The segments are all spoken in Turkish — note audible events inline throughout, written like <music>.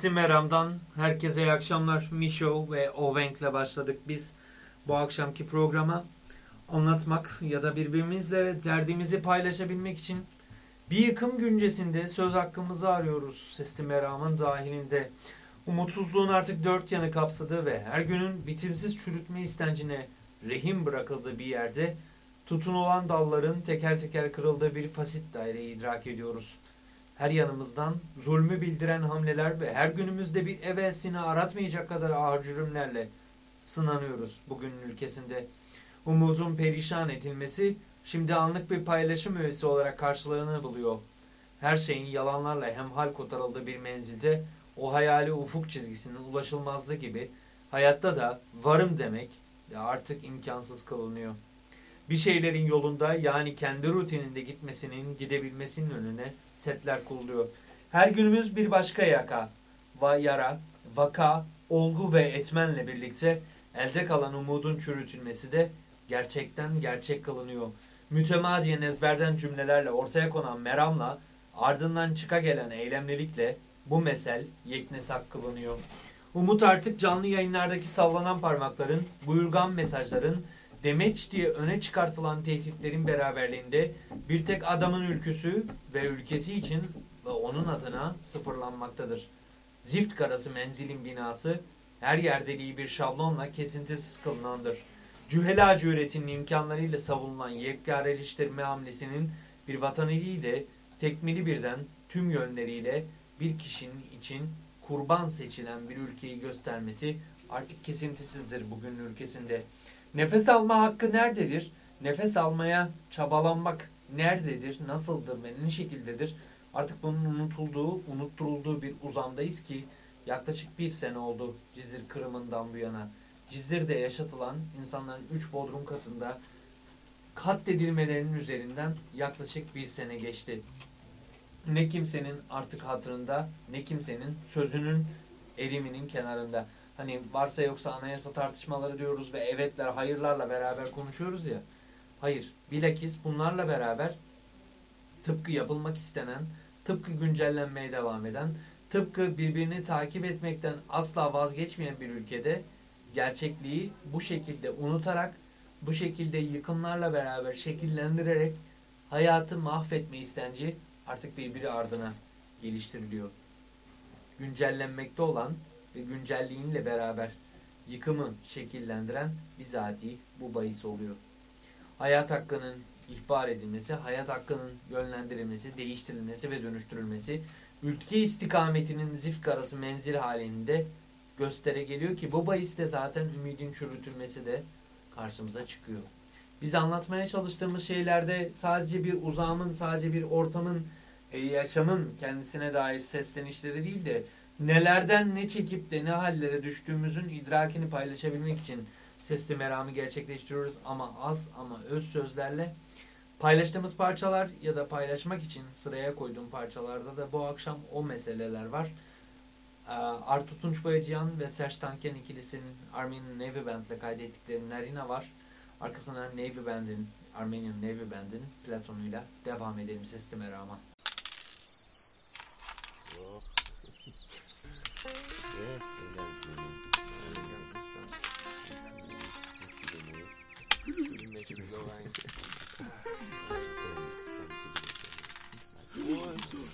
Sesli Meram'dan herkese iyi akşamlar. Mişo ve Ovenk'le başladık biz bu akşamki programa. Anlatmak ya da birbirimizle derdimizi paylaşabilmek için bir yıkım güncesinde söz hakkımızı arıyoruz Sesli Meram'ın dahilinde. Umutsuzluğun artık dört yanı kapsadığı ve her günün bitimsiz çürütme istencine rehin bırakıldığı bir yerde tutunulan dalların teker teker kırıldığı bir fasit daireyi idrak ediyoruz her yanımızdan zulmü bildiren hamleler ve her günümüzde bir evelsini aratmayacak kadar ağır cürümlerle sınanıyoruz bugünün ülkesinde. Umudun perişan edilmesi şimdi anlık bir paylaşım öğesi olarak karşılığını buluyor. Her şeyin yalanlarla hemhal kotarıldığı bir menzilde o hayali ufuk çizgisinin ulaşılmazlığı gibi hayatta da varım demek artık imkansız kılınıyor. Bir şeylerin yolunda yani kendi rutininde gitmesinin, gidebilmesinin önüne setler kuruluyor. Her günümüz bir başka yaka, va yara, vaka, olgu ve etmenle birlikte elde kalan umudun çürütülmesi de gerçekten gerçek kılınıyor. Mütemadiyen ezberden cümlelerle ortaya konan meramla ardından çıka gelen eylemlilikle bu mesel yeknesak kılınıyor. Umut artık canlı yayınlardaki sallanan parmakların, buyurgan mesajların, demeç diye öne çıkartılan tehditlerin beraberliğinde bir tek adamın ülküsü ve ülkesi için ve onun adına sıfırlanmaktadır. Zift karası menzilin binası her yerdeliği bir şablonla kesintisiz kılınandır. Cühelacı üretimli imkanlarıyla savunulan yekkareleştirme hamlesinin bir vatan eliyle tekmili birden tüm yönleriyle bir kişinin için kurban seçilen bir ülkeyi göstermesi artık kesintisizdir bugün ülkesinde. Nefes alma hakkı nerededir? Nefes almaya çabalanmak nerededir? Nasıldır ve ne şekildedir? Artık bunun unutulduğu, unutturulduğu bir uzamdayız ki yaklaşık bir sene oldu Cizir kırımından bu yana. Cizir'de yaşatılan insanların üç bodrum katında katledilmelerinin üzerinden yaklaşık bir sene geçti. Ne kimsenin artık hatırında ne kimsenin sözünün eriminin kenarında hani varsa yoksa anayasa tartışmaları diyoruz ve evetler, hayırlarla beraber konuşuyoruz ya. Hayır. Bilakis bunlarla beraber tıpkı yapılmak istenen, tıpkı güncellenmeye devam eden, tıpkı birbirini takip etmekten asla vazgeçmeyen bir ülkede gerçekliği bu şekilde unutarak, bu şekilde yıkımlarla beraber şekillendirerek hayatı mahvetme istenci artık birbiri ardına geliştiriliyor. Güncellenmekte olan ve güncelliğinle beraber yıkımı şekillendiren bizatihi bu bahis oluyor. Hayat hakkının ihbar edilmesi, hayat hakkının yönlendirilmesi, değiştirilmesi ve dönüştürülmesi ülke istikametinin zift karası menzil halinde göstere geliyor ki bu bahiste zaten ümidin çürütülmesi de karşımıza çıkıyor. Biz anlatmaya çalıştığımız şeylerde sadece bir uzamın, sadece bir ortamın, e, yaşamın kendisine dair seslenişleri değil de nelerden ne çekip de ne hallere düştüğümüzün idrakini paylaşabilmek için sesli meramı gerçekleştiriyoruz ama az ama öz sözlerle paylaştığımız parçalar ya da paylaşmak için sıraya koyduğum parçalarda da bu akşam o meseleler var. Ee, Artu Tunç Boyacıyan ve Serge Tanken ikilisinin Armenian Navy Band ile kaydettikleri Narina var. Arkasından Navy Band'in, Armenian Navy Band'in Platon'uyla devam edelim sesli merama. this and One, two.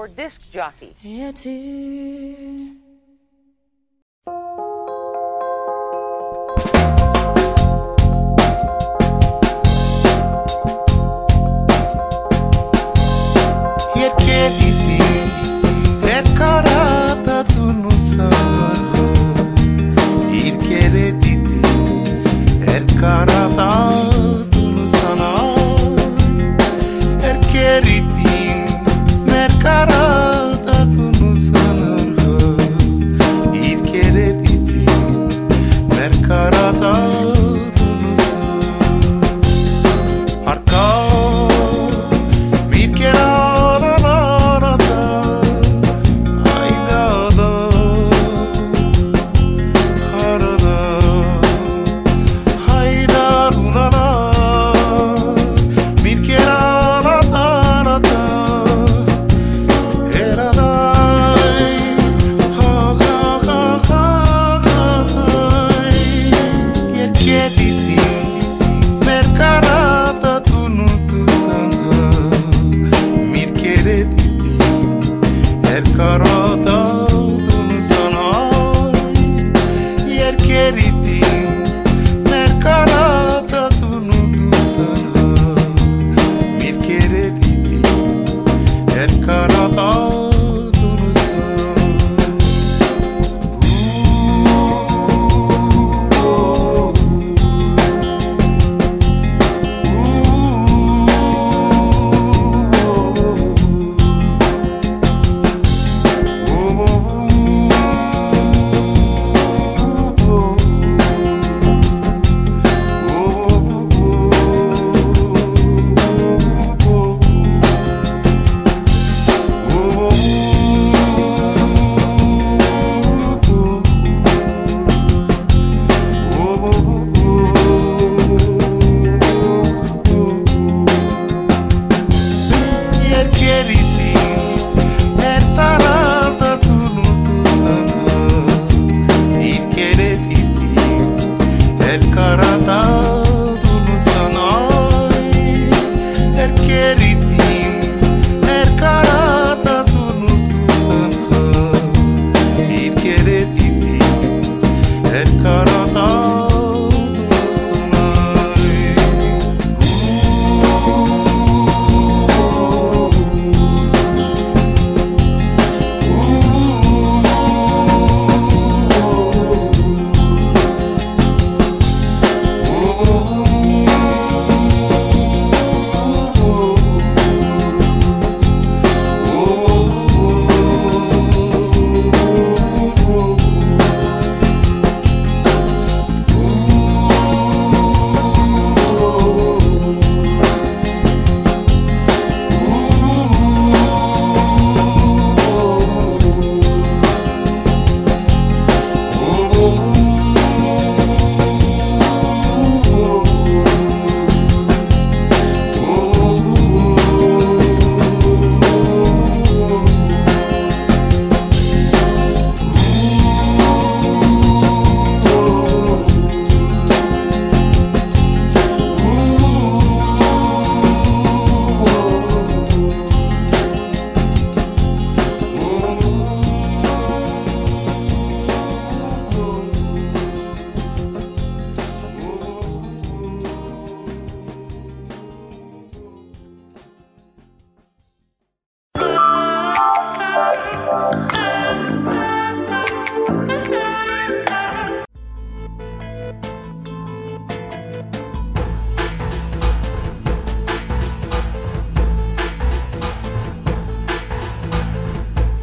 or disc jockey.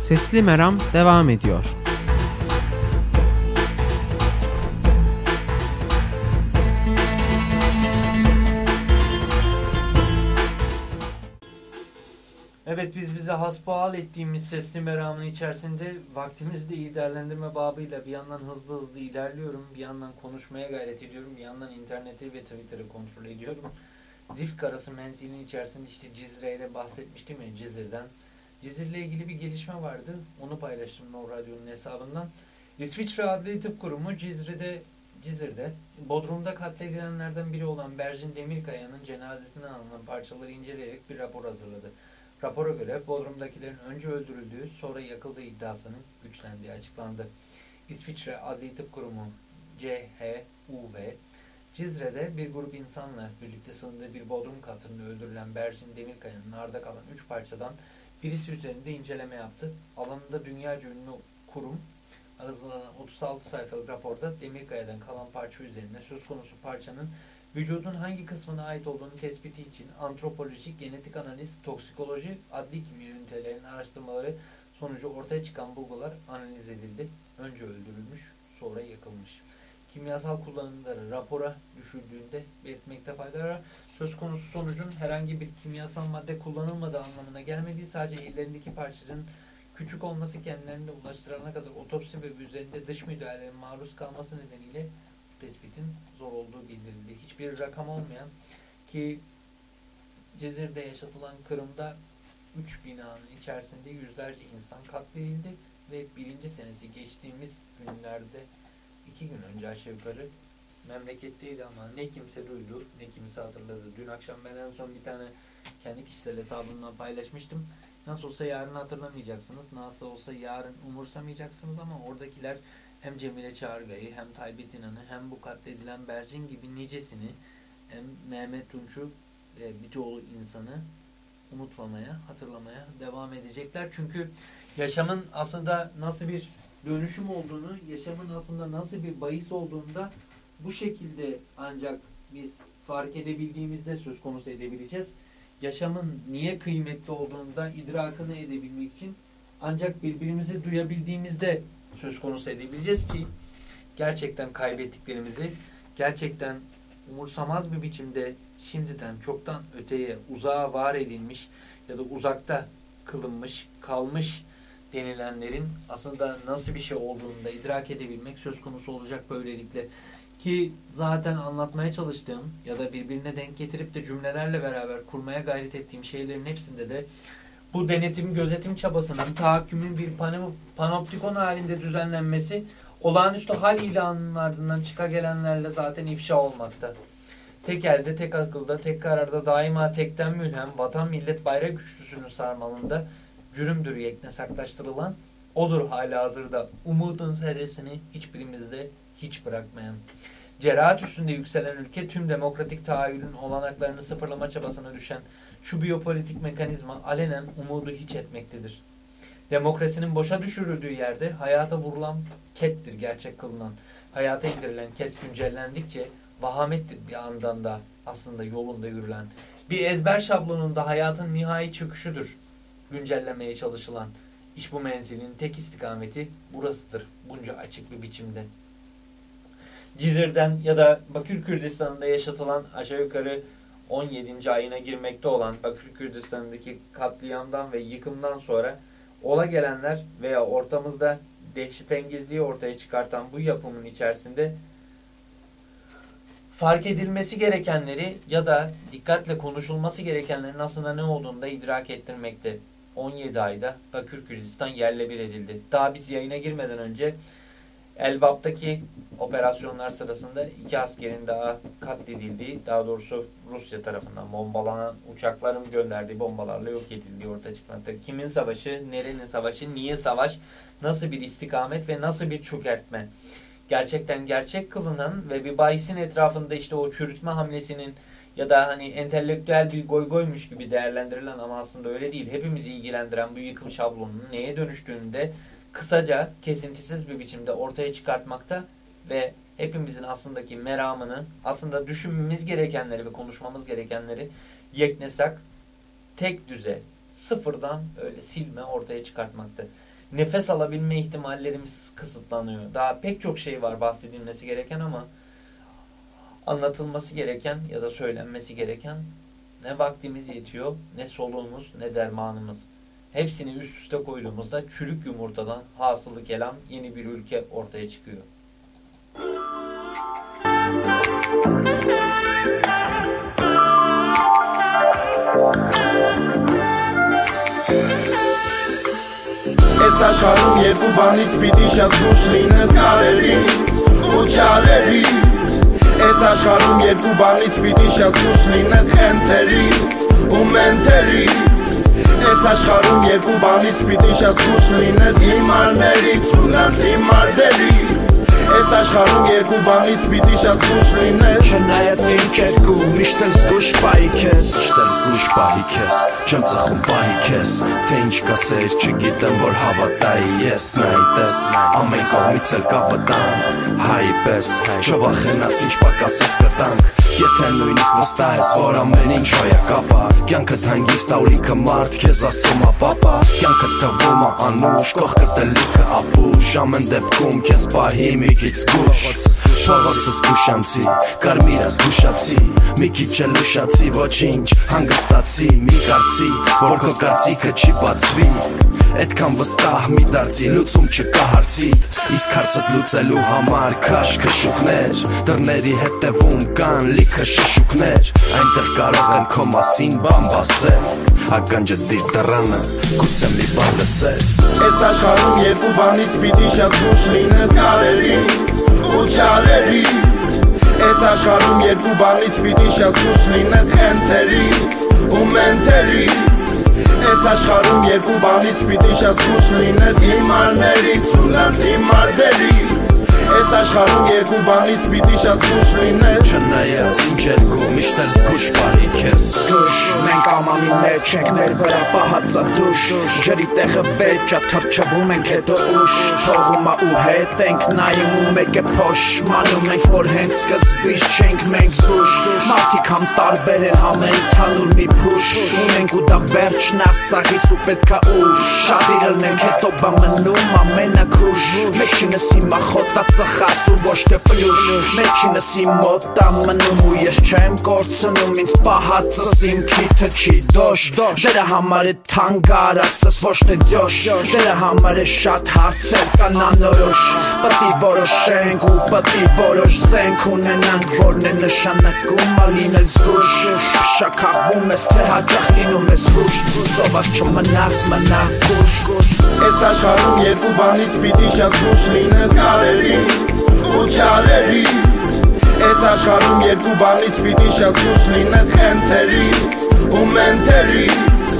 Sesli Meram devam ediyor. Evet biz bize hasbihal ettiğimiz sesli meramın içerisinde vaktimizi de iyi değerlendirme babıyla bir yandan hızlı hızlı ilerliyorum. Bir yandan konuşmaya gayret ediyorum. Bir yandan interneti ve Twitter'ı kontrol ediyorum. Zift karası menzilin içerisinde işte Cizre'de bahsetmiştim ya Cizre'den. Cizir'le ilgili bir gelişme vardı. Onu paylaştım No Radyo'nun hesabından. İsviçre Adli Tıp Kurumu Cizre'de Cizir'de Bodrum'da katledilenlerden biri olan Berjin Demirkaya'nın cenazesinden alınan parçaları inceleyerek bir rapor hazırladı. Rapora göre Bodrum'dakilerin önce öldürüldüğü sonra yakıldığı iddiasının güçlendiği açıklandı. İsviçre Adli Tıp Kurumu CHUV Cizre'de bir grup insanla birlikte sığındığı bir bodrum katında öldürülen Berjin Demirkaya'nın arda kalan 3 parçadan birisi üzerinde inceleme yaptı. Alanında dünyaca ünlü kurum hazırlanan 36 sayfalık raporda Demirkaya'dan kalan parça üzerine söz konusu parçanın vücudun hangi kısmına ait olduğunu tespiti için antropolojik, genetik analiz, toksikoloji, adli kimya ünitelerinin araştırmaları sonucu ortaya çıkan bulgular analiz edildi. Önce öldürülmüş, sonra yakılmış. Kimyasal kullanımları rapora düşüldüğünde belirtmekte fayda var. Söz konusu sonucun herhangi bir kimyasal madde kullanılmadığı anlamına gelmediği sadece ellerindeki parçanın küçük olması kendilerine ulaştırana kadar otopsi ve üzerinde dış müdahaleye maruz kalması nedeniyle tespitin zor olduğu bildirildi. Hiçbir rakam olmayan ki Cezir'de yaşatılan Kırım'da 3 binanın içerisinde yüzlerce insan katledildi ve birinci senesi geçtiğimiz günlerde iki gün önce aşağı yukarı memleketteydi ama ne kimse duydu ne kimse hatırladı. Dün akşam ben en son bir tane kendi kişisel hesabımdan paylaşmıştım. Nasıl olsa yarın hatırlamayacaksınız. Nasıl olsa yarın umursamayacaksınız ama oradakiler hem Cemile Çağrıgay'ı hem Taybet İnan'ı hem bu katledilen Bercin gibi nicesini hem Mehmet Tunç'u ve birçoğu insanı unutmamaya, hatırlamaya devam edecekler. Çünkü yaşamın aslında nasıl bir dönüşüm olduğunu, yaşamın aslında nasıl bir bahis olduğunu da bu şekilde ancak biz fark edebildiğimizde söz konusu edebileceğiz. Yaşamın niye kıymetli olduğunu da idrakını edebilmek için ancak birbirimizi duyabildiğimizde söz konusu edebileceğiz ki gerçekten kaybettiklerimizi gerçekten umursamaz bir biçimde şimdiden çoktan öteye uzağa var edilmiş ya da uzakta kılınmış, kalmış denilenlerin aslında nasıl bir şey olduğunu da idrak edebilmek söz konusu olacak böylelikle. Ki zaten anlatmaya çalıştığım ya da birbirine denk getirip de cümlelerle beraber kurmaya gayret ettiğim şeylerin hepsinde de bu denetim gözetim çabasının tahakkümün bir panoptikon halinde düzenlenmesi olağanüstü hal ilanının ardından çıka gelenlerle zaten ifşa olmakta. Tek elde, tek akılda, tek kararda daima tekten mülhem, vatan millet bayrak güçlüsünün sarmalında cürümdür yekne saklaştırılan, odur hala hazırda umudun serresini hiçbirimizde hiç bırakmayan. Cerahat üstünde yükselen ülke tüm demokratik tahayyülün olanaklarını sıfırlama çabasına düşen şu biyopolitik mekanizma alenen umudu hiç etmektedir. Demokrasinin boşa düşürüldüğü yerde hayata vurulan kettir gerçek kılınan. Hayata indirilen ket güncellendikçe vahamettir bir andan da aslında yolunda yürülen. Bir ezber şablonunda hayatın nihai çöküşüdür güncellemeye çalışılan. İş bu menzilin tek istikameti burasıdır bunca açık bir biçimde. Cizir'den ya da Bakür Kürdistan'ında yaşatılan aşağı yukarı 17. ayına girmekte olan Bakür Kürdistan'daki katliamdan ve yıkımdan sonra ola gelenler veya ortamızda dehşetengizliği ortaya çıkartan bu yapımın içerisinde fark edilmesi gerekenleri ya da dikkatle konuşulması gerekenlerin aslında ne olduğunu da idrak ettirmekte. 17 ayda Bakür Kürdistan yerle bir edildi. Daha biz yayına girmeden önce Elbap'taki operasyonlar sırasında iki askerin daha katledildiği, daha doğrusu Rusya tarafından bombalanan uçakların gönderdiği bombalarla yok edildiği ortaya çıkmakta. Kimin savaşı, nerenin savaşı, niye savaş, nasıl bir istikamet ve nasıl bir çökertme. Gerçekten gerçek kılınan ve bir bahisin etrafında işte o çürütme hamlesinin ya da hani entelektüel bir goy goymuş gibi değerlendirilen ama aslında öyle değil. Hepimizi ilgilendiren bu yıkım şablonunun neye dönüştüğünde kısaca kesintisiz bir biçimde ortaya çıkartmakta ve hepimizin aslındaki meramını aslında düşünmemiz gerekenleri ve konuşmamız gerekenleri yeknesak tek düze sıfırdan öyle silme ortaya çıkartmakta. Nefes alabilme ihtimallerimiz kısıtlanıyor. Daha pek çok şey var bahsedilmesi gereken ama anlatılması gereken ya da söylenmesi gereken ne vaktimiz yetiyor, ne soluğumuz, ne dermanımız. Hepsini üst üste koyduğumuzda çürük yumurtadan hasılı kelam yeni bir ülke ortaya çıkıyor. Ես աշխարում երկու բանից պիտի շատ զուշ լինես կարելի ու չարերից Այս աշխարհում երկու բանից պիտի շատ դուրս լինես խենթերից ու մենթերից Այս աշխարհում երկու բանից պիտի շատ դուրս լինես հիմարներից ու նրանց հիմարդերից Այս աշխարհում երկու բանից պիտի շատ զգուշ լինես Չնայած ինք երկու միշտ ես զգուշ պահի քեզ Միշտ ես զգուշ պահի քեզ Չեմ ծխում պահի քեզ Թե ինչ կասեր չգիտեմ որ հավատայի ես Նայտես ամեն կողմից էլ կա վտանգ Հայ պես չվախենաս ինչ պակասես կտանք Եթե նույնիսկ վստահ ես որ ամեն ինչ հոյակապա Կյանքը հանգիստ աուլիքը մարդ քեզ ասում ա պապա Կյանքը թվում ա անուշ կողքը դլիքը ապուշ Ամեն դեպքում քեզ պահի մի քիչ զգուշ Փողոցը զգուշանցի, կարմիրս զգուշացի Մի քիչ էլ ուշացի, ոչինչ, հանգստացի Մի կարծի, որ քո կարծիքը չի բացվի Այդքան վստահ մի դարձի լուծում չկա հարցիդ Իսկ հարցդ լուծելու համար քաշ քշուկներ Դռների հետևում կան լիքը շշուկներ Այնտեղ կարող են քո մասին բան բասել Ականջը դիր դռանը, գուցե մի բան լսես Այս աշխարհում երկու բանից պիտի շատ զգուշ լինես կարերից ու չարերից Այս աշխարհում երկու բանից պիտի շատ զգուշ լինես խենթերից ու մենթերից Այս աշխարհում երկու բանից պիտի շատ զգուշ լինես հիմարներից ու նրանց հիմարդերից Այս աշխարհում երկու բանից պիտի շատ զգուշ լինես Չնայած ինչ երկու միշտ էլ զգուշ բարի քեզ Դուշ մենք ամանի մեջ ենք մեր վրա պահածա դուշ Ջրի տեղը վեճա թրջվում ենք հետո ուշ Թողումա ու հետ ենք նայում ու մեկ է փոշմանում ենք որ հենց սկզբից չենք մենք զուշ Մարդիկ համ տարբեր են ամեն թանուր մի փուշ Ունենք ու դա վերջն ասաղիս ու պետքա ուշ Շատ իրելն ենք հետո բա մնում ամենակրուշ Մեջինս հիմա խոտա ծխած ու ոչ թե պլյուշ Մեջինս իմ մոտ ա մնում ու ես չեմ կորցնում ինձ պահածս իմ քիթը չի դոշ Դրա համար է թանկ արածս ոչ թե դյոշ Դրա համար է շատ հարցեր կան անորոշ Պտի որոշենք ու պտի որոշ զենք ունենանք որն է նշանակում ա լինել զգուշ Շակաղվում ես թե հաճախ լինում ես հուշ Սոված չմնաս մնա կուշ Այս աշխարհում երկու բանից պիտի շատ զգուշ լինես կարերից ու չարերից Այս աշխարհում երկու բանից պիտի շատ զգուշ լինես խենթերից ու մենթերից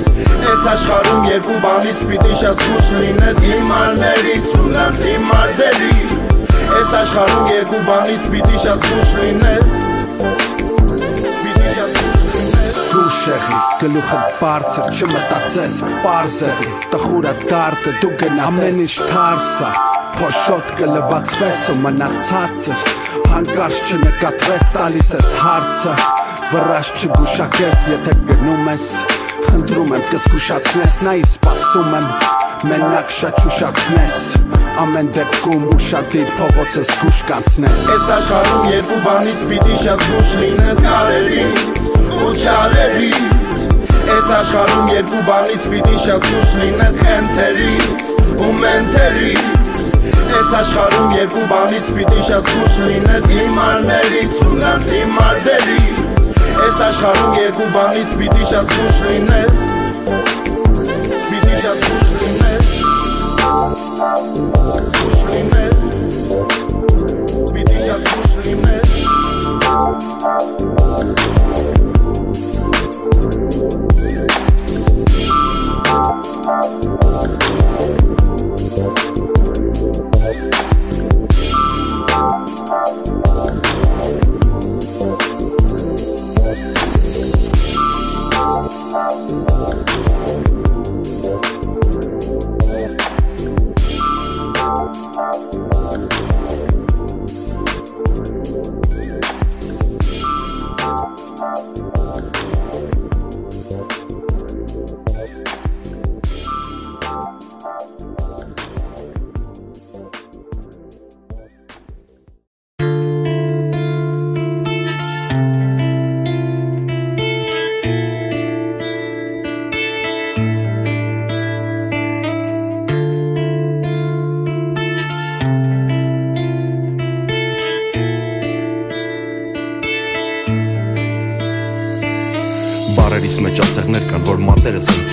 Այս աշխարհում երկու բանից պիտի շատ զգուշ լինես հիմարներից ու նրանց հիմարդերից Այս աշխարհում երկու բանից պիտի շատ զգուշ լինես Պիտի շատ զգուշ լինես Զգուշ եղի, գլուխը բարձր, չմտածես, պարզ եղի Տխուրա դարտը դու գնա ամեն ինչ թարսա Փոշոտ կլվացվես ու մնացածր Հանկարծ չնկատվես տալիս ես հարցը Վրաշ չգուշակես, եթե գնում ես Խնդրում եմ կզգուշացնես, նայ սպասում եմ Մենակ շատ չուշացնես Ամեն դեպքում ուշադիր փողոցը զգուշ կանցնես Այս աշխարհում երկու բանից պիտի շատ զգուշ լինես կարերից ու չարերից Այս աշխարհում երկու բանից պիտի շատ զգուշ լինես խենթերից ու մենթերից Այս աշխարհում երկու բանից պիտի շատ զգուշ լինես հիմարներից ու նրանց հիմարդերից Այս աշխարհում երկու բանից պիտի շատ զգուշ լինես Պիտի շատ զգուշ լինես Զգուշ լինես Պիտի շատ զգուշ լինես Բարերիս մեջ Thank you.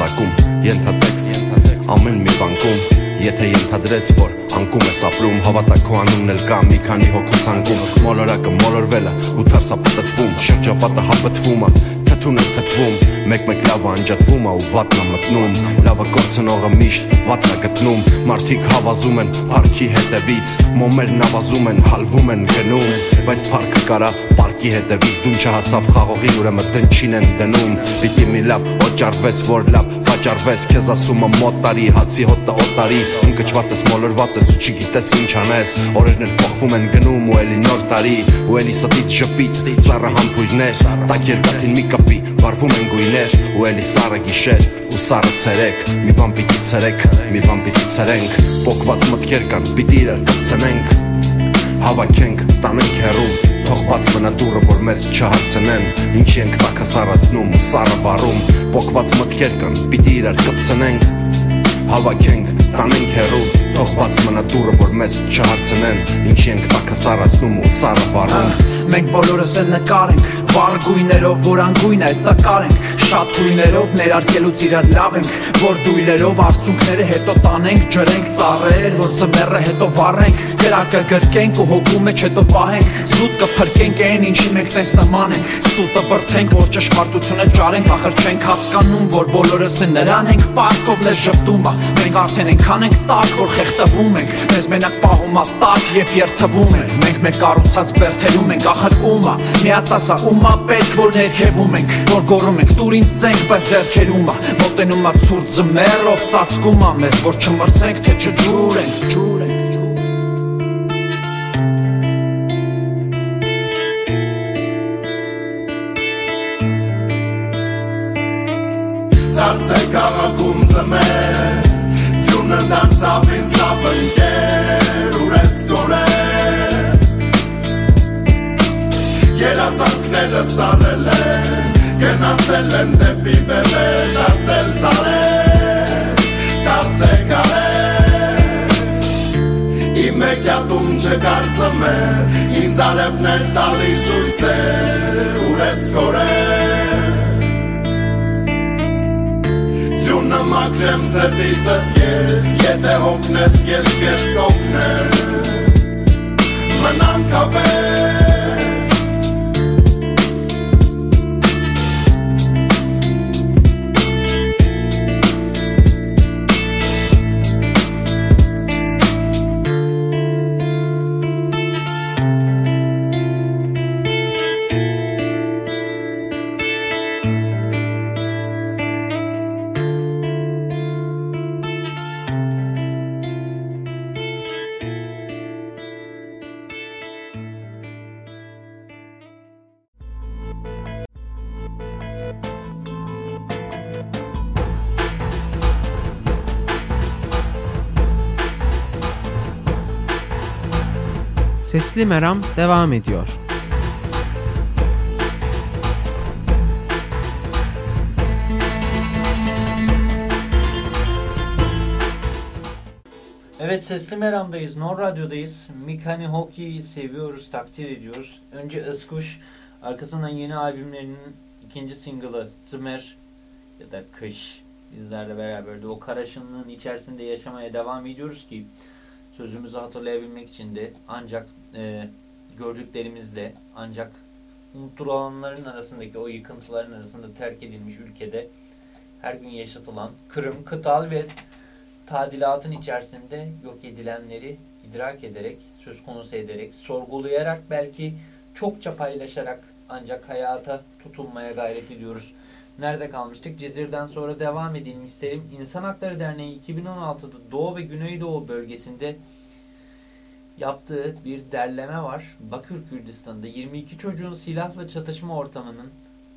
տեսակում Ենթատեքստ ամեն մի բանկում Եթե ենթադրես, որ անկում ես ապրում, հավատա քո անունն էլ կա մի քանի հոգու ցանկում։ Մոլորակը մոլորվել է ու թարսա պատտվում, շրջապատը հապտվում է, թթուն է թթվում, մեկ-մեկ լավը անջատվում է ու վատն է մտնում։ Լավը կորցնողը միշտ վատն է գտնում, մարդիկ հավազում են արքի հետևից, մոմերն ավազում են, հալվում են գնում, բայց փառքը կարա Պարկի հետևից դուն չհասավ խաղողին ուրեմն տնչին են դնում Պիտի մի լավ օճարվես որ լավ վաճառվես քեզ ասումը մոտարի հացի հոտը օտարի ընկճված ես մոլորված ես ու չգիտես ինչ անես օրերներ փոխվում են գնում ու էլի նոր տարի ու էլի ստից շփիտ ծառը համբույրներ տակ երկաթին մի կապի վարվում են գույներ ու էլի սառը գիշեր ու սառը ցերեկ մի բան պիտի ցերեկ մի բան պիտի ցերենք փոկված մտքեր կան պիտի իրար կցնենք հավաքենք տանենք հերում Թող բաց մնա դուրը, որ մեզ չհարցնեն Ինչի ենք տակը սարացնում ու սարը վառում Պոկված մտքեր կան, պիտի իրար կպցնենք Հավաքենք, տանենք հերու Թող բաց մնա դուրը, որ մեզ չհարցնեն Ինչի ենք տակը սարացնում ու սարը վառում Մենք բոլորս էլ նկար ենք Վառ գույներով, որ անգույն է տկար ենք Շատ գույներով ներարկելուց իրար լավ ենք Որ դույլերով արցունքները հետո տանենք Ջրենք ծառեր, որ ծմերը հետո վառենք Գրակը գրկենք ու հոգու մեջ հետո պահենք Զուտ կփրկենք այն ինչի մենք տես նման ենք Սուտը բրթենք, որ ճշմարտությունը ճարենք Ախր չենք հասկանում, որ բոլորս է նրան ենք Պարկով լես ժպտում ա Մենք արդեն ենքան ենք տակ, որ խեղտվում ենք Մեզ մենակ պահում ա տակ և երթվում ենք Մենք մեկ կառուցած բերթերում ենք Ախր ում ա, միատասա ում ա պետք, որ ներքևում ենք Որ գորում ենք, տուր ինձ զենք, բայց ձերքերում ա Մոտենում ա ցուրտ ձմեռով, ծածկում ա մեզ Որ չմրսենք, թե չջուրենք, ջուրենք Սարց է քաղաքում ծմեր Ձյունը դարձավ ինձ լավ ընկեր երազանքները սարել են գնացել են դեպի բեմը դարձել սարել սարցե կարել իմ եկյատում չկարծում է ինձ արևներ տալի սույս է ուր ես կորել Ձյունը մակրեմ սրտիցը ես, եթե հոգնես ես կես կողնեմ, մնամ կապես Sesli Meram devam ediyor. Evet Sesli Meram'dayız. Non Radyo'dayız. Mikani Hockey'i seviyoruz, takdir ediyoruz. Önce Iskuş, arkasından yeni albümlerinin ikinci single'ı Zımer ya da Kış bizlerle beraberdi. O karaşınlığın içerisinde yaşamaya devam ediyoruz ki sözümüzü hatırlayabilmek için de ancak e, gördüklerimizle ancak unutulanların arasındaki o yıkıntıların arasında terk edilmiş ülkede her gün yaşatılan Kırım, Kıtal ve tadilatın içerisinde yok edilenleri idrak ederek, söz konusu ederek, sorgulayarak belki çokça paylaşarak ancak hayata tutunmaya gayret ediyoruz. Nerede kalmıştık? Cezir'den sonra devam edelim isterim. İnsan Hakları Derneği 2016'da Doğu ve Güneydoğu bölgesinde yaptığı bir derleme var. Bakür Kürdistan'da 22 çocuğun silahla çatışma ortamının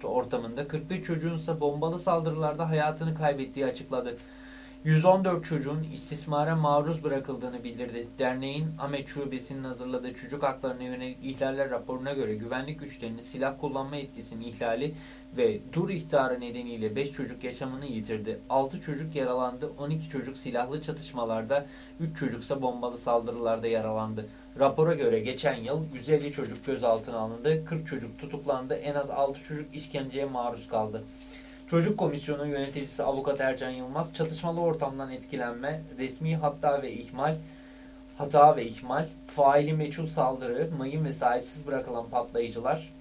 ortamında 41 çocuğun ise bombalı saldırılarda hayatını kaybettiği açıkladı. 114 çocuğun istismara maruz bırakıldığını bildirdi. Derneğin Ahmet Şubesi'nin hazırladığı çocuk haklarına yönelik ihlaller raporuna göre güvenlik güçlerinin silah kullanma etkisinin ihlali ve dur ihtarı nedeniyle 5 çocuk yaşamını yitirdi. 6 çocuk yaralandı, 12 çocuk silahlı çatışmalarda, 3 çocuksa bombalı saldırılarda yaralandı. Rapora göre geçen yıl 150 çocuk gözaltına alındı, 40 çocuk tutuklandı, en az 6 çocuk işkenceye maruz kaldı. Çocuk Komisyonu yöneticisi avukat Ercan Yılmaz çatışmalı ortamdan etkilenme, resmi hatta ve ihmal, hata ve ihmal, faili meçhul saldırı, mayın ve sahipsiz bırakılan patlayıcılar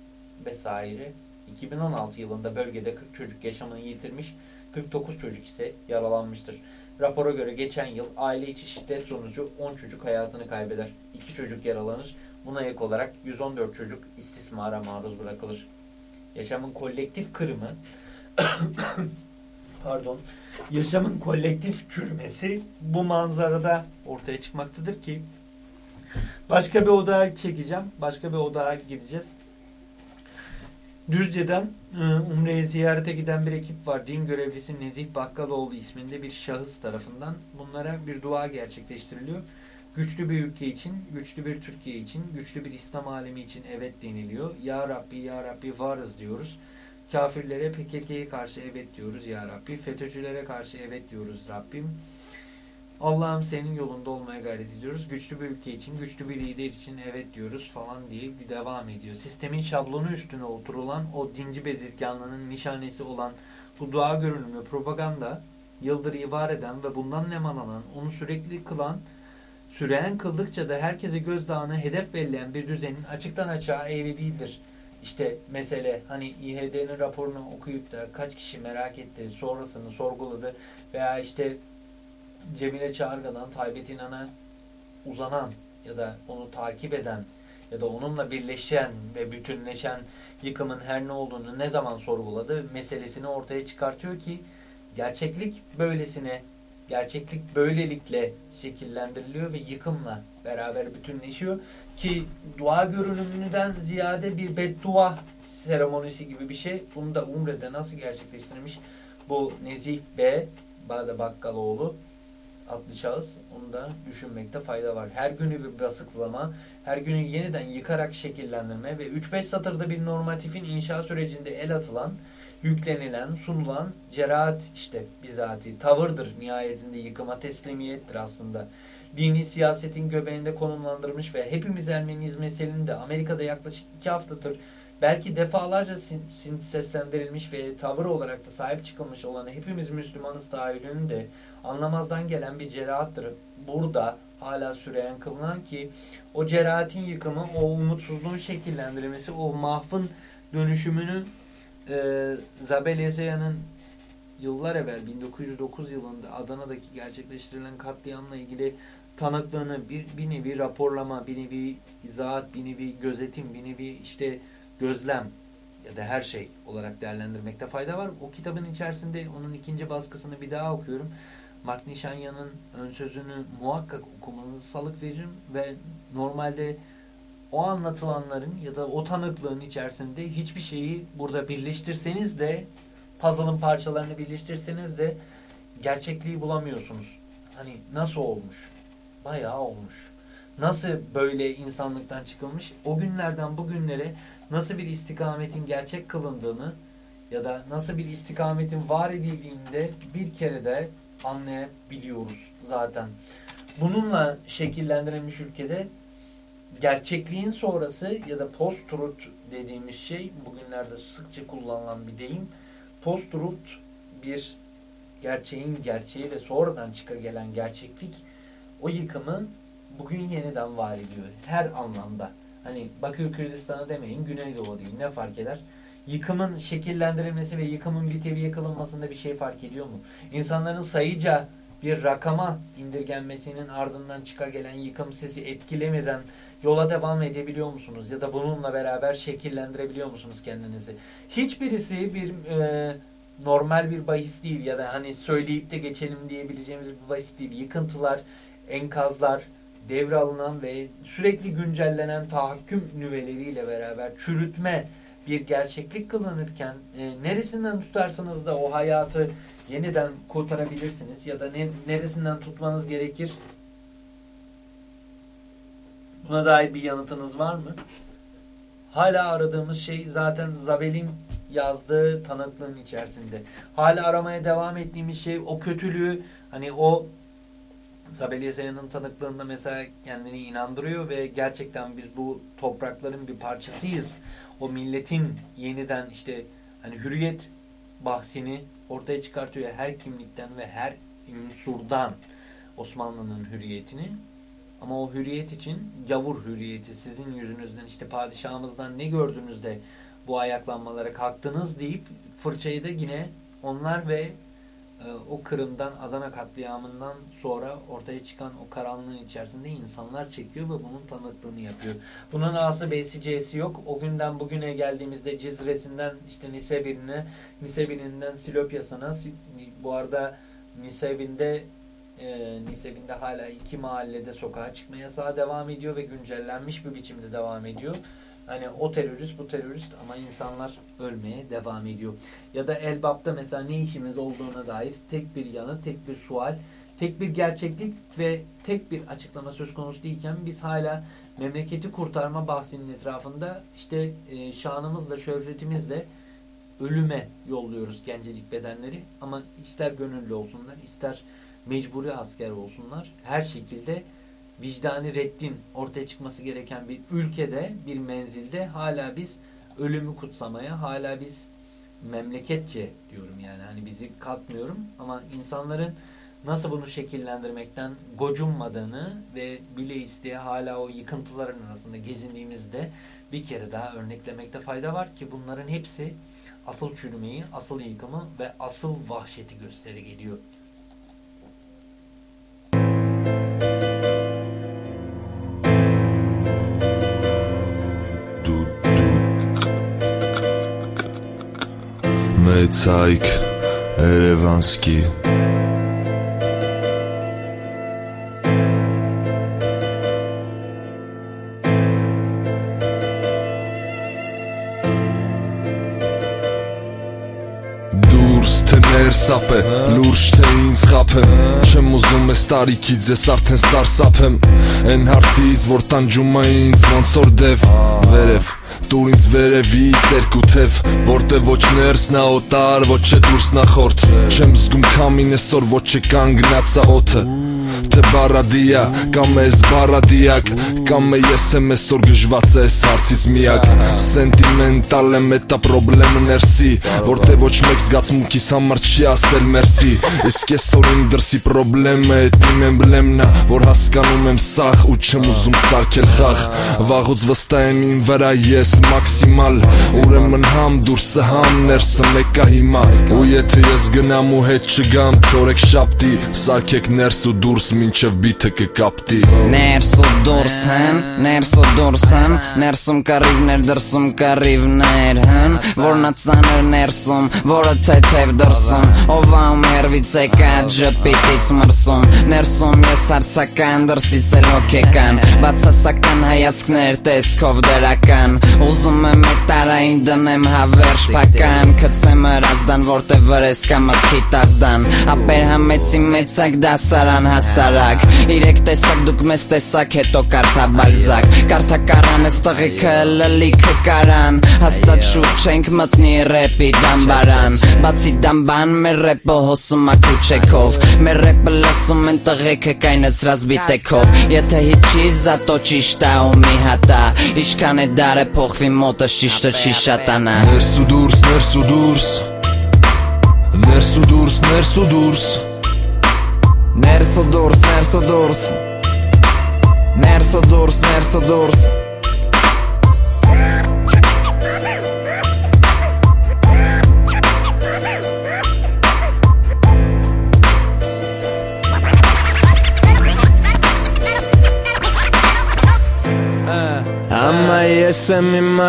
vesaire 2016 yılında bölgede 40 çocuk yaşamını yitirmiş, 49 çocuk ise yaralanmıştır. Rapora göre geçen yıl aile içi şiddet sonucu 10 çocuk hayatını kaybeder. 2 çocuk yaralanır. Buna ek olarak 114 çocuk istismara maruz bırakılır. Yaşamın kolektif kırımı <coughs> pardon yaşamın kolektif çürümesi bu manzarada ortaya çıkmaktadır ki başka bir odağa çekeceğim. Başka bir odağa gideceğiz. Düzce'den e, Umre'ye ziyarete giden bir ekip var. Din görevlisi Nezih Bakkaloğlu isminde bir şahıs tarafından bunlara bir dua gerçekleştiriliyor. Güçlü bir ülke için, güçlü bir Türkiye için, güçlü bir İslam alemi için evet deniliyor. Ya Rabbi, Ya Rabbi varız diyoruz. Kafirlere, PKK'ye karşı evet diyoruz Ya Rabbi. FETÖ'cülere karşı evet diyoruz Rabbim. Allah'ım senin yolunda olmaya gayret ediyoruz. Güçlü bir ülke için, güçlü bir lider için evet diyoruz falan diye devam ediyor. Sistemin şablonu üstüne oturulan o dinci bezirganlığının nişanesi olan bu dua görünümlü propaganda yıldırıyı var eden ve bundan nemalanan, onu sürekli kılan, süreyen kıldıkça da herkese gözdağını hedef belirleyen bir düzenin açıktan açığa eğri değildir. İşte mesele hani İHD'nin raporunu okuyup da kaç kişi merak etti, sonrasını sorguladı veya işte Cemile Çağırgan'dan Taybet İnan'a uzanan ya da onu takip eden ya da onunla birleşen ve bütünleşen yıkımın her ne olduğunu ne zaman sorguladı meselesini ortaya çıkartıyor ki gerçeklik böylesine gerçeklik böylelikle şekillendiriliyor ve yıkımla beraber bütünleşiyor ki dua görünümünden ziyade bir beddua seremonisi gibi bir şey. Bunu da Umre'de nasıl gerçekleştirmiş bu Nezih B. Bade Bakkaloğlu adlı şahıs onu da düşünmekte fayda var. Her günü bir basıklama, her günü yeniden yıkarak şekillendirme ve 3-5 satırda bir normatifin inşa sürecinde el atılan, yüklenilen, sunulan cerahat işte bizatihi tavırdır nihayetinde yıkıma teslimiyettir aslında. Dini siyasetin göbeğinde konumlandırmış ve hepimiz Ermeniyiz meselini Amerika'da yaklaşık iki haftadır belki defalarca sin, seslendirilmiş ve tavır olarak da sahip çıkılmış olan hepimiz Müslümanız tahayyülünün de anlamazdan gelen bir cerahattır. Burada hala süreyen kılınan ki o cerahatin yıkımı, o umutsuzluğun şekillendirilmesi, o mahfın dönüşümünü e, Zabel Yesaya'nın yıllar evvel 1909 yılında Adana'daki gerçekleştirilen katliamla ilgili tanıklığını bir, bir nevi raporlama, bir nevi izahat, bir nevi gözetim, bir nevi işte gözlem ya da her şey olarak değerlendirmekte fayda var. O kitabın içerisinde onun ikinci baskısını bir daha okuyorum. Mark Nişanya'nın ön sözünü muhakkak okumanızı salık veririm ve normalde o anlatılanların ya da o tanıklığın içerisinde hiçbir şeyi burada birleştirseniz de puzzle'ın parçalarını birleştirseniz de gerçekliği bulamıyorsunuz. Hani nasıl olmuş? Bayağı olmuş. Nasıl böyle insanlıktan çıkılmış? O günlerden bugünlere nasıl bir istikametin gerçek kılındığını ya da nasıl bir istikametin var edildiğinde bir kere de anlayabiliyoruz zaten. Bununla şekillendirilmiş ülkede gerçekliğin sonrası ya da post-truth dediğimiz şey bugünlerde sıkça kullanılan bir deyim. Post-truth bir gerçeğin gerçeği ve sonradan çıka gelen gerçeklik o yıkımı bugün yeniden var ediyor. Her anlamda. Hani Bakü Kürdistan'a demeyin, Güneydoğu deyin. Ne fark eder? Yıkımın şekillendirilmesi ve yıkımın bir teviye kılınmasında bir şey fark ediyor mu? İnsanların sayıca bir rakama indirgenmesinin ardından çıka gelen yıkım sizi etkilemeden yola devam edebiliyor musunuz? Ya da bununla beraber şekillendirebiliyor musunuz kendinizi? Hiçbirisi bir e, normal bir bahis değil ya da hani söyleyip de geçelim diyebileceğimiz bir bahis değil. Yıkıntılar, enkazlar, devralınan ve sürekli güncellenen tahakküm nüveleriyle beraber çürütme bir gerçeklik kılınırken e, neresinden tutarsanız da o hayatı yeniden kurtarabilirsiniz ya da ne, neresinden tutmanız gerekir? Buna dair bir yanıtınız var mı? Hala aradığımız şey zaten Zabel'in yazdığı tanıklığın içerisinde. Hala aramaya devam ettiğimiz şey o kötülüğü hani o Zabel Yesaya'nın tanıklığında mesela kendini inandırıyor ve gerçekten biz bu toprakların bir parçasıyız. O milletin yeniden işte hani hürriyet bahsini ortaya çıkartıyor. Her kimlikten ve her unsurdan Osmanlı'nın hürriyetini. Ama o hürriyet için gavur hürriyeti sizin yüzünüzden işte padişahımızdan ne gördünüz de bu ayaklanmalara kalktınız deyip fırçayı da yine onlar ve o Kırım'dan Adana katliamından sonra ortaya çıkan o karanlığın içerisinde insanlar çekiyor ve bunun tanıklığını yapıyor. Bunun A'sı B'si C'si yok. O günden bugüne geldiğimizde Cizre'sinden işte Nisebin'ine, Nisebin'inden Silopyasına Si- bu arada Nisebin'de e, Nisebin'de hala iki mahallede sokağa çıkma yasağı devam ediyor ve güncellenmiş bir biçimde devam ediyor. Hani o terörist bu terörist ama insanlar ölmeye devam ediyor. Ya da Elbap'ta mesela ne işimiz olduğuna dair tek bir yanı, tek bir sual, tek bir gerçeklik ve tek bir açıklama söz konusu değilken biz hala memleketi kurtarma bahsinin etrafında işte e, şanımızla, şöhretimizle ölüme yolluyoruz gencecik bedenleri. Ama ister gönüllü olsunlar, ister mecburi asker olsunlar. Her şekilde vicdani reddin ortaya çıkması gereken bir ülkede, bir menzilde hala biz ölümü kutsamaya, hala biz memleketçe diyorum yani hani bizi katmıyorum ama insanların nasıl bunu şekillendirmekten gocunmadığını ve bile isteye hala o yıkıntıların arasında gezindiğimizde bir kere daha örneklemekte fayda var ki bunların hepsi asıl çürümeyi, asıl yıkımı ve asıl vahşeti gösteri geliyor. Մեծայք Երևանսկի Դուրս թե ներսապ է լուրջ թե ինձ խափեմ Չեմ ուզում ես տարիքից ես արդեն սարսափեմ Են հարցից որ տանջում է ինձ ոնց որ դև Վերև Դուր ինձ վերևից երկու թև Որտե ոչ ներսն ա օտար ոչ է դուրս նախորդ Չեմ զգում քամին այսօր ոչ է կանգնածա օդը Թե բարադիա կամ ես բարադիակ Կամ է ես եմ այսօր գժված ես հարցից միակ Սենտիմենտալ եմ էտա պրոբլեմը ներսի Որտե ոչ մեկ զգացմունքիս համար չի ասել մերսի Իսկ այսօր իմ դրսի պրոբլեմը էտ իմ էմբլեմնա Որ հասկանում եմ սախ ու չեմ ուզում սարքել խաղ Վաղուց վստահ եմ իմ վրա ես մաքսիմալ Ուրեմն համ դուրսը համ ներսը մեկա հիմա Ու եթե ես գնամ ու հետ չգամ չորեք շապտի Սարքեք ներս ու դուրս մինչև բիթը կկապտի Ներս ու դուրս հեն, ներս ու դուրս հեն Ներսում կռիվներ, դրսում կռիվներ հեն Որնա ծանր ներսում, որը թեթև դրսում Ով ամ երվից եկա ջպիտից մրսում Ներսում ես հարցական, դրսից էլ հոգեկան Բացասական հայացքներ տեսքով դրական Ուզում եմ մեկ տարային դնեմ հավերժ պական Կծեմ հրազդան, որտև վրես կա մտքի տազդան Ապեր համեցի մեծակ դասարան հասարակ Իրեք տեսակ դուք մեզ տեսակ հետո կարթա բալզակ Կարթա կարան ես տղիքը լլիքը կարան Հաստատ շուտ չենք մտնի ռեպի դամբարան Բացի դամբան մեր ռեպը հոսում ա քուչեքով Մեր ռեպը լսում են տղեքը կայնեցրած բիտեքով Եթե հիչի զատո ճիշտ ա ու մի հատա Իշքան է դար է փոխվի մոտս ճիշտը չի շատանա Ներս ու դուրս, ներս ու դուրս Ներս ու դուրս, ներս ու դուրս Nersa dors, nersa dors Nersa dors, nersa dors यसम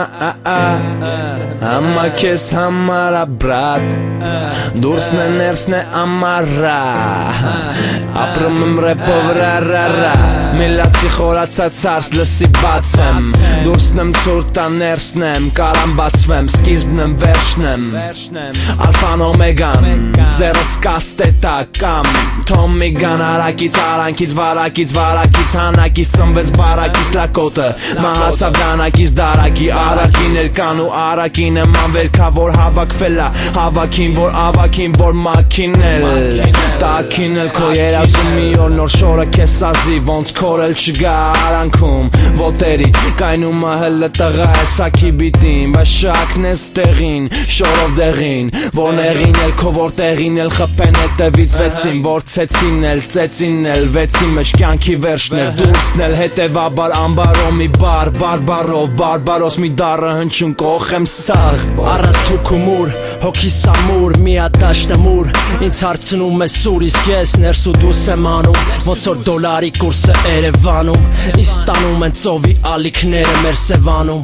Ama kes hamara brat. Ners ne amara Aprëmëm repovrarara Մի լացի խորացած արս լսի բացեմ Դուրսն եմ ծուրտան ներսն եմ Կարան բացվեմ սկիզբն եմ վերջն եմ Ալֆան օմեգան Ձերս կաստետա կամ Թոմ մի գան արակից արանքից վարակից վարակից Հանակից ծնվեց բարակից լակոտը Մահացավ դանակից դարակի Արակի ներկան ու արակի նման վերքա որ հավաքվել է Հավաքին որ ավաքին որ մաքին էլ Տաքին էլ քո երազում մի օր նոր շորը քեզ ազի ոնց քո փորել չգա արանքում ոտերի կայնումը հլը տղա է սակի բիտին բայց շակն ես տեղին շորով դեղին որներին էլ քո որտեղին էլ խփեն հետևից վեցին որցեցին էլ ծեցին էլ վեցի մեջ կյանքի վերջն էլ դուրսն էլ հետևաբար ամբարով մի բար բարբարով բարբարոս մի դարը հնչուն կողեմ սաղ առանց թուքումուր հոգի սամուր մի հատ դաշտամուր ինձ հարցնում է սուր իսկ ես ներս ու դուս եմ անում ոնց որ դոլարի կուրսը Երևանում ինձ տանում են ծովի ալիքները մեր սևանում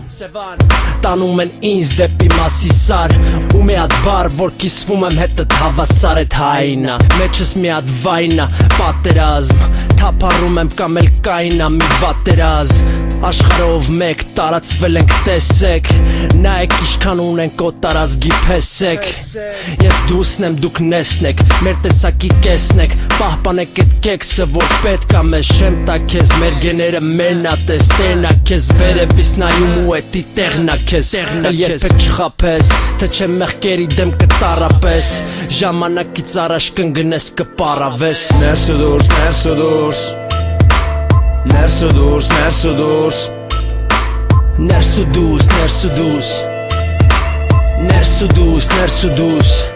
տանում են ինձ դեպի մասիսար ու մի հատ բար որ կիսվում եմ հետը հավասար է հայնա մեջս մի հատ վայնա պատերազմ թափառում եմ կամ էլ կայնա մի վատերազմ աշխարհով մեկ տարածվել ենք տեսեք նայեք ինչքան ունենք օտարազգի փեսեք ես դուսն եմ դուք նեսնեք մեր տեսակի կեսնեք պահպանեք այդ կեքսը որ պետք է մեզ շեմ տա քեզ մեր գեները մենա տես տենա քեզ վերևից նայում ու էդի տեղնա քեզ երբեք չխափես թե չէ մեղքերի դեմ կտարապես ժամանակից առաջ կընկնես կպարավես ներսը դուրս ներսը դուրս Ներսը դուրս, ներսը դուրս Ներսը դուրս, ներսը դուրս Nersudos, Nersudos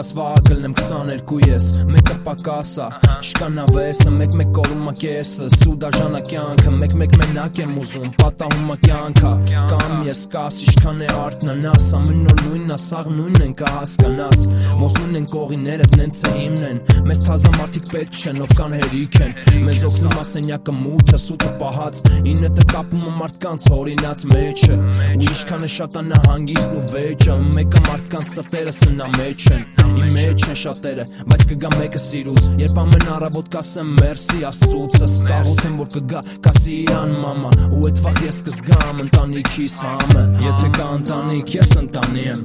Podcast war Grillen 22 ես մեկը պակասա չկան ավեսը մեկ մեկ կորումա կեսը սուդա ժանա կյանքը մեկ մեկ մենակ եմ ուզում պատահումա կյանքա կամ ես կաս ինչքան է արտնանաս ամեն օր նույնն ասաղ նույնն են կհասկանաս մոս նույնն են կողիները նենց է իմն են մեզ թազա մարդիկ պետք չեն ով կան հերիք են մեզ օգնում ասենյակը մութը սուտը պահած ինը տը կապում մարդկանց օրինած մեջը ու ինչքան է շատանա հանգիստն ու վեճը մեկը մարդկանց սրտերը սնա մեջ են Իմ մեջ են շատերը, բայց կգա մեկը սիրուց Երբ ամեն առավոտ կասեմ մերսի աստծուց Ես կաղոտ եմ, որ կգա կասի իրան մամա Ու այդ վաղ ես կզգամ ընտանիքիս համը Եթե կա ընտանիք, ես ընտանի եմ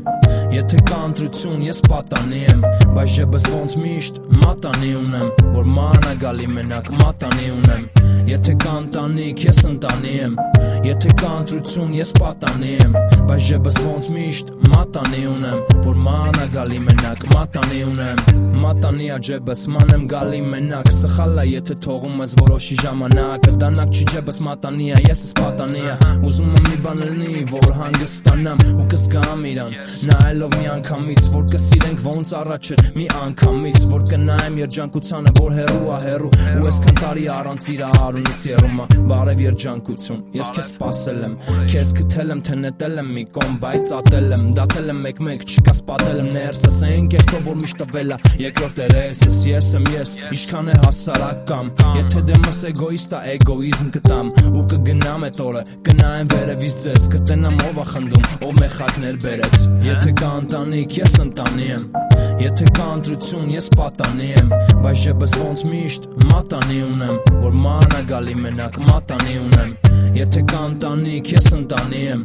Եթե կա ընտրություն, ես պատանի եմ Բայց ժեբս ոնց միշտ մատանի ունեմ Որ մանա գալի մենակ մատանի ունեմ Եթե կա ընտանիք, ես ընտանի եմ Եթե կա ընտրություն, ես պատանի եմ Բայց ժեբս ոնց միշտ մատանի ունեմ Որ մանա գալի մենակ մատանի ունեմ Մատանի ա ջեբս մանեմ գալի մենակ Սխալ ա եթե թողում ես որոշի ժամանակ Դանակ չի ջեբս մատանի ա ես ես պատանի ա Ուզում եմ մի բան լինի, որ հանգստանամ ու կզգամ իրան Նայելով Գալով մի անգամից որ կսիրենք ոնց առաջ էր մի անգամից որ կնայեմ երջանկությանը որ հերու ա հերու ու ես քնտարի առանց իր արունս երումա բարև երջանկություն ես քեզ սпасել եմ քեզ գտել եմ թե նետել եմ մի կոմ բայց ատել եմ դատել եմ մեկ-մեկ չկա սպատել եմ ներսս այն կերպով որ միշտ տվել ա երկրորդ երեսս ես եմ ես ինչքան է հասարակամ եթե դեմս էգոիստա էգոիզմ կտամ ու կգնամ այդ օրը կնայեմ վերևից ձեզ կտնամ ով ա խնդում ով մեխակներ բերեց եթե կա ընտանիք ես ընտանի եմ Եթե կա ընտրություն ես պատանի եմ բայց ժեբս ոնց միշտ մատանի ունեմ որ մանա գալի մենակ մատանի ունեմ Եթե կա ընտանիք, ես ընտանի եմ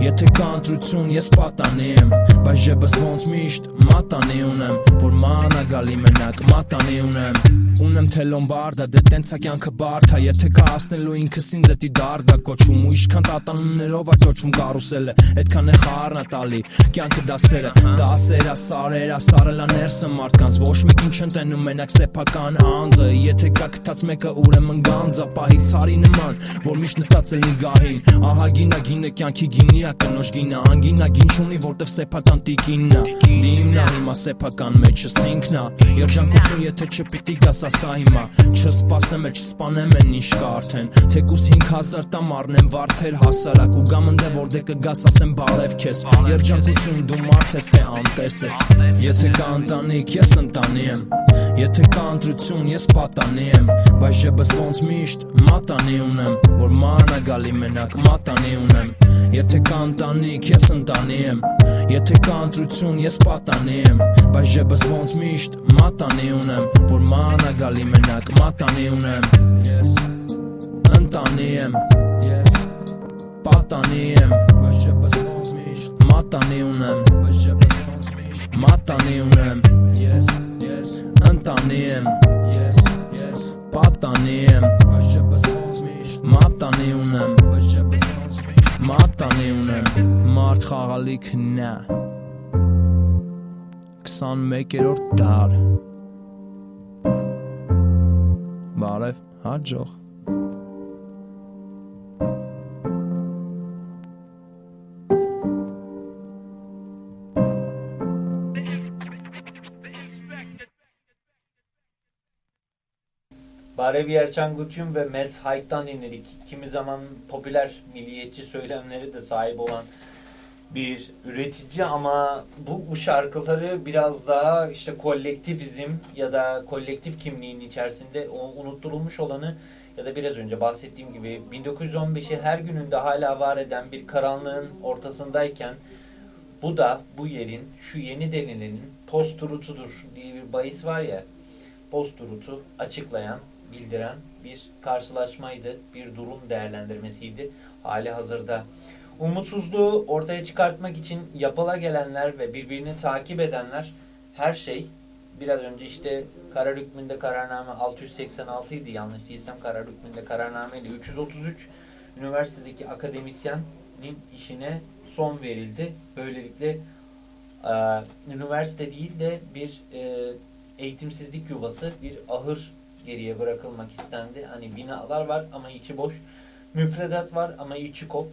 Եթե կա ընտրություն, ես պատանի եմ Բայց ժեբս ոնց միշտ մատանի ունեմ Որ մանա գալի մենակ մատանի ունեմ Ունեմ թե լոմբարդա, դե տենցա կյանքը բարդ ա Եթե կա ասնելու ինքս ինձ էտի դարդա կոչվում Ու իշքան տատանումներով ա ճոճվում կարուսելը Այդքան է խառնա տալի, կյանքը դասերը Դասերա, սարերա, սարելա ներսը մարդկանց Ոչ մեկին չընտենում մենակ սեփական անձը Եթե կա գտած մեկը ուրեմն գանձա Պահի ցարի նման, որ միշտ նստած ելնի գահին Ահա գինա գինը կյանքի գինի ա կնոջ գինը Անգինա գին չունի, որտեվ սեփական տիկինն ա Դիմնա հիմա սեփական մեջս ինքն ա Երջանկություն եթե չպիտի գաս ասա հիմա Չսպասեմ է, չսպանեմ են ինչ կա արդեն Թեկուս 5000 տամ առնեմ վարդեր հասարակ Ու գամ ընդե որ դե կգաս ասեմ բարև քեզ Երջանկություն դու մարդ ես թե անտես ես Եթե կա ընտանիք ես ընտանի եմ Եթե կա ընտրություն ես պատանի եմ Բայց ժեբս ոնց միշտ մատանի ունեմ Որ մանա գալի մենակ մատանի ունեմ Եթե կա ընտանիք ես ընտանի եմ Եթե կա ընտրություն ես պատանի եմ Բայց ժեբս ոնց միշտ մատանի ունեմ Որ մանա գալի մենակ մատանի ունեմ Ես ընտանի եմ Ես պատանի եմ Բայց ժեբս ոնց միշտ մատանի ունեմ Բայց միշտ մատանի ունեմ Ես ես ընտանի եմ Ես ես պատանի եմ Բայց ոնց միշտ մատանի ունեմ Բայց ոնց միշտ մատանի ունեմ Մարդ խաղալիքն է 21-րդ դար Բարև հաջող Barem Yerçangut'un ve Mets Hayk'tan dinledik. Kimi zaman popüler milliyetçi söylemleri de sahip olan bir üretici ama bu, bu şarkıları biraz daha işte kolektivizm ya da kolektif kimliğin içerisinde o unutturulmuş olanı ya da biraz önce bahsettiğim gibi 1915'i her gününde hala var eden bir karanlığın ortasındayken bu da bu yerin şu yeni denilenin post-truth'udur diye bir bahis var ya post-truth'u açıklayan bildiren bir karşılaşmaydı, bir durum değerlendirmesiydi hali hazırda. Umutsuzluğu ortaya çıkartmak için yapıla gelenler ve birbirini takip edenler her şey biraz önce işte karar hükmünde kararname 686 idi yanlış değilsem karar hükmünde kararname ile 333 üniversitedeki akademisyenin işine son verildi. Böylelikle e, üniversite değil de bir e, eğitimsizlik yuvası, bir ahır geriye bırakılmak istendi. Hani binalar var ama içi boş. Müfredat var ama içi kof.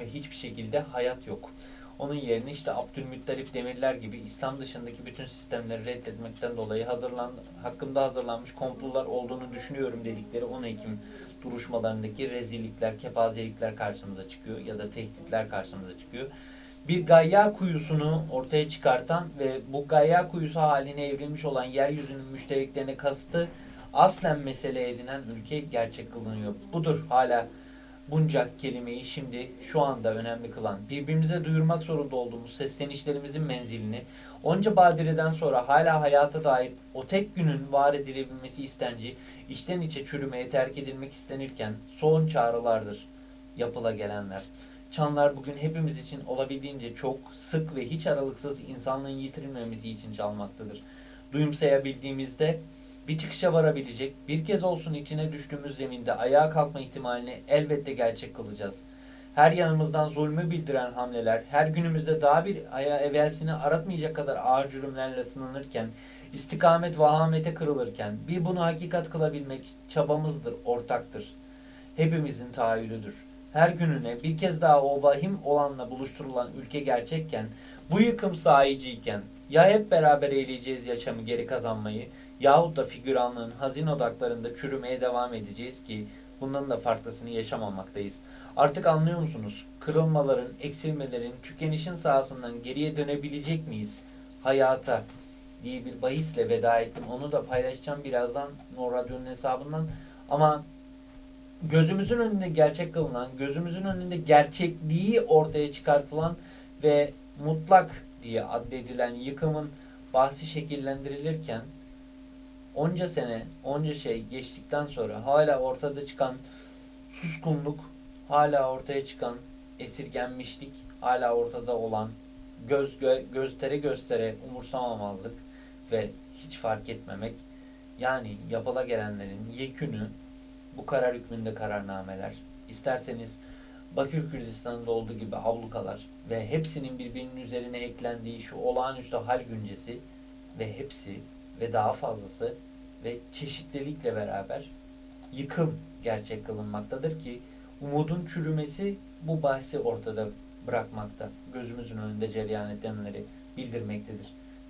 Ve hiçbir şekilde hayat yok. Onun yerine işte Abdülmuttalip Demirler gibi İslam dışındaki bütün sistemleri reddetmekten dolayı hazırlan, hakkında hazırlanmış komplolar olduğunu düşünüyorum dedikleri 10 Ekim duruşmalarındaki rezillikler, kepazelikler karşımıza çıkıyor ya da tehditler karşımıza çıkıyor. Bir gayya kuyusunu ortaya çıkartan ve bu gayya kuyusu haline evrilmiş olan yeryüzünün müştereklerine kastı aslen mesele edinen ülke gerçek kılınıyor. Budur hala bunca kelimeyi şimdi şu anda önemli kılan, birbirimize duyurmak zorunda olduğumuz seslenişlerimizin menzilini, onca badireden sonra hala hayata dair o tek günün var edilebilmesi istenci, içten içe çürümeye terk edilmek istenirken son çağrılardır yapıla gelenler. Çanlar bugün hepimiz için olabildiğince çok, sık ve hiç aralıksız insanlığın yitirilmemesi için çalmaktadır. Duyumsayabildiğimizde bir çıkışa varabilecek, bir kez olsun içine düştüğümüz zeminde ayağa kalkma ihtimalini elbette gerçek kılacağız. Her yanımızdan zulmü bildiren hamleler, her günümüzde daha bir aya evvelsini aratmayacak kadar ağır cürümlerle sınanırken, istikamet vahamete kırılırken, bir bunu hakikat kılabilmek çabamızdır, ortaktır. Hepimizin tahayyülüdür. Her gününe bir kez daha o vahim olanla buluşturulan ülke gerçekken, bu yıkım sahiciyken, ya hep beraber eğleyeceğiz yaşamı geri kazanmayı, yahut da figüranlığın hazin odaklarında çürümeye devam edeceğiz ki bundan da farklısını yaşamamaktayız. Artık anlıyor musunuz? Kırılmaların, eksilmelerin, tükenişin sahasından geriye dönebilecek miyiz? Hayata diye bir bahisle veda ettim. Onu da paylaşacağım birazdan No Radyo'nun hesabından. Ama gözümüzün önünde gerçek kılınan, gözümüzün önünde gerçekliği ortaya çıkartılan ve mutlak diye addedilen yıkımın bahsi şekillendirilirken onca sene, onca şey geçtikten sonra hala ortada çıkan suskunluk hala ortaya çıkan esirgenmişlik, hala ortada olan göz gö- göstere göstere umursamamazlık ve hiç fark etmemek yani yapıla gelenlerin yekünü bu karar hükmünde kararnameler. İsterseniz Bakür Kürdistan'ında olduğu gibi ablukalar ve hepsinin birbirinin üzerine eklendiği şu olağanüstü hal güncesi ve hepsi ve daha fazlası ve çeşitlilikle beraber yıkım gerçek kılınmaktadır ki umudun çürümesi bu bahsi ortada bırakmakta. Gözümüzün önünde cereyan edenleri bildirmektedir.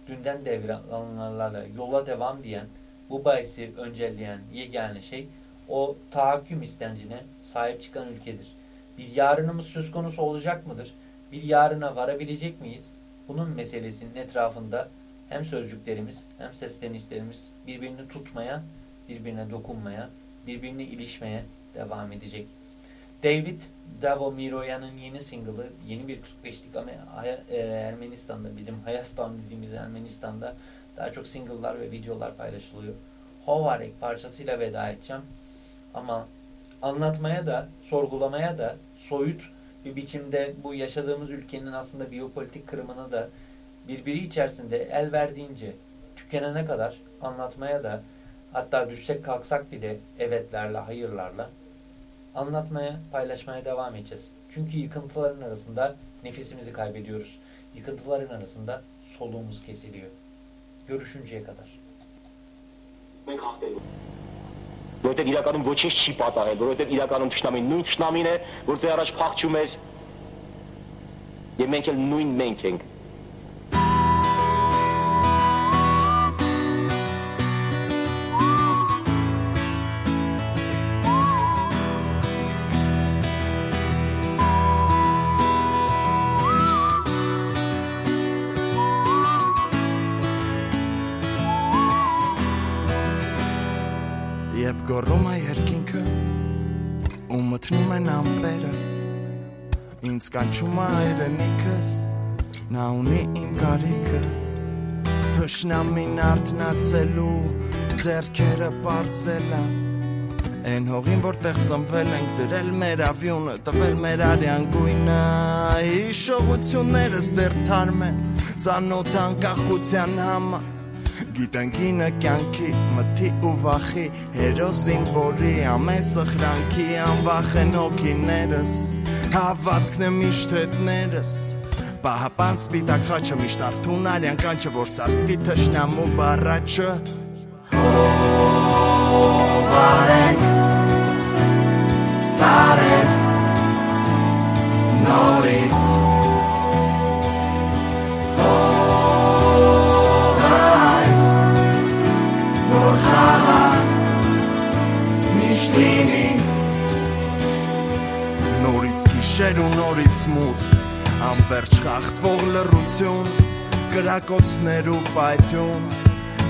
Dünden devranlarla yola devam diyen bu bahsi öncelleyen yegane şey o tahakküm istencine sahip çıkan ülkedir. Bir yarınımız söz konusu olacak mıdır? Bir yarına varabilecek miyiz? Bunun meselesinin etrafında hem sözcüklerimiz hem seslenişlerimiz birbirini tutmaya, birbirine dokunmaya, birbirine ilişmeye devam edecek. David Davo Miroyan'ın yeni single'ı, yeni bir 45'lik ama e, Ermenistan'da, bizim Hayastan dediğimiz Ermenistan'da daha çok single'lar ve videolar paylaşılıyor. Hovarek parçasıyla veda edeceğim. Ama anlatmaya da, sorgulamaya da, soyut bir biçimde bu yaşadığımız ülkenin aslında biyopolitik kırımını da birbiri içerisinde el verdiğince tükenene kadar anlatmaya da hatta düşsek kalksak bir de evetlerle, hayırlarla anlatmaya, paylaşmaya devam edeceğiz. Çünkü yıkıntıların arasında nefesimizi kaybediyoruz. Yıkıntıların arasında soluğumuz kesiliyor. Görüşünceye kadar. որովհետև իրականում ոչինչ չի պատահել, որովհետև իրականում ճշնամին նույն ճշնամին է, որ ձեր առաջ փախչում էր։ Եվ մենք էլ նույն մենք ենք։ ինձ կանչում է հայրենիքս նա ունի իմ կարիքը թշնամին արթնացելու ձերքերը parzela Են հողին որտեղ ծնվել ենք դրել մեր ավյունը տվել մեր արյան գույնը հիշողություններս դեռ թարմ են ծանոթ անկախության համար Գիտեն գինը կյանքի մթի ու վախի հերոսին որի ամեն սխրանքի անվախեն հոգիներս հավատքն է միշտ հետներս Պահապան սպիտակ խաչը միշտ արթուն արյան կանչը որ սաստվի թշնամու բառաչը Հովարեք Սարեք Նորից Հողայս Որ խաղա Միշտ լինի գիշեր ու նորից մութ Անվերջ խախտվող լռություն Կրակոցներ ու պայթյուն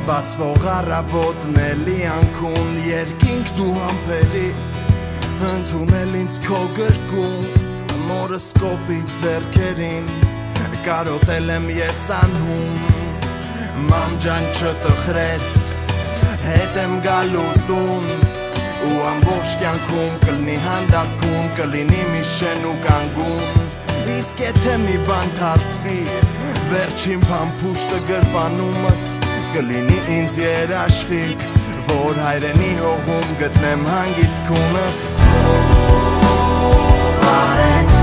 Բացվող առավոտնելի անքուն Երկինք դու համպերի Ընդունել ինձ քո գրկում Մորս կոպի ձերքերին Կարոտել եմ ես անհում Մամ ջան չտխրես Հետ եմ գալու տուն Ու ամբողջ կյանքում կլնի հանդարքում Կլինի մի շեն ու կանգուն Իսկ եթե մի բան թարսվի Վերջին փամփուշտը գրպանումս Կլինի ինձ երաշխիք Որ հայրենի հողում գտնեմ հանգիստ քունս Արեք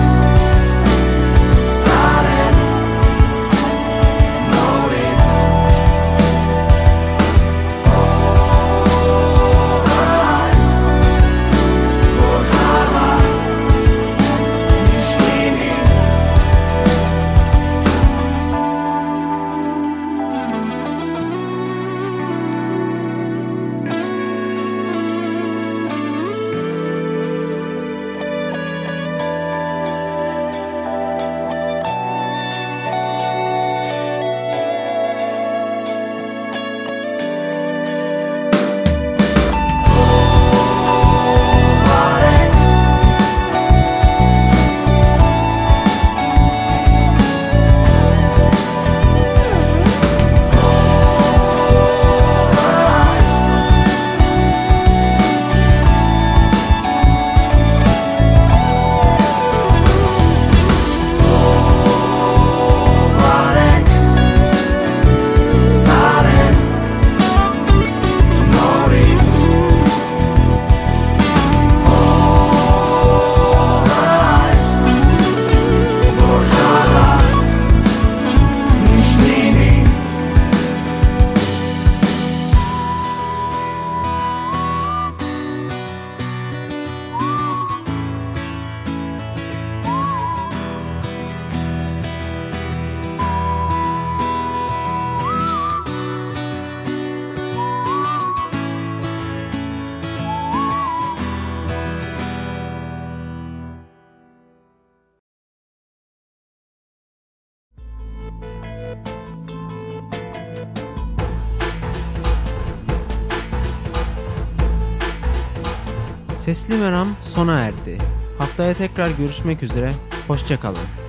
Sesli Meram sona erdi. Haftaya tekrar görüşmek üzere. Hoşçakalın.